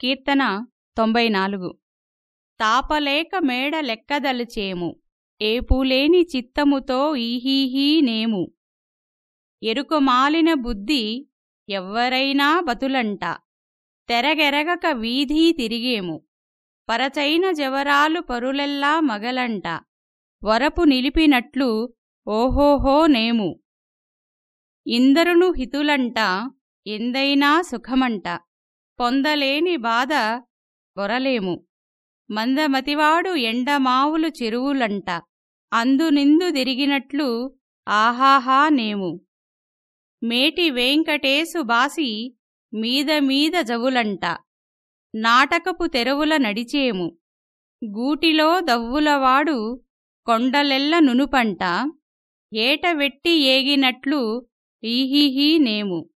కీర్తన తొంభై నాలుగు తాపలేక మేడ లెక్కదలిచేము ఏపులేని చిత్తముతో ఈహీహీ నేము. ఎరుకమాలిన బుద్ధి ఎవ్వరైనా బతులంట తెరగెరగక వీధీ తిరిగేము. పరచైన జవరాలు పరులెల్లా మగలంట వరపు నిలిపినట్లు ఓహోహో నేము. ఇందరును హితులంట ఎందైనా సుఖమంట. పొందలేని బాధ బొరలేము మందమతివాడు ఎండమావులు చెరువులంట. అందునిందు దిరిగినట్లు ఆహాహా నేము. మేటి వెంకటేశు బాసి మీద మీద జవులంట. నాటకపు తెరవుల నడిచేము. గూటిలో దవ్వులవాడు కొండలెల్ల నునుపంట. ఏటవెట్టి ఏగినట్లు ఈహిహీ నేము.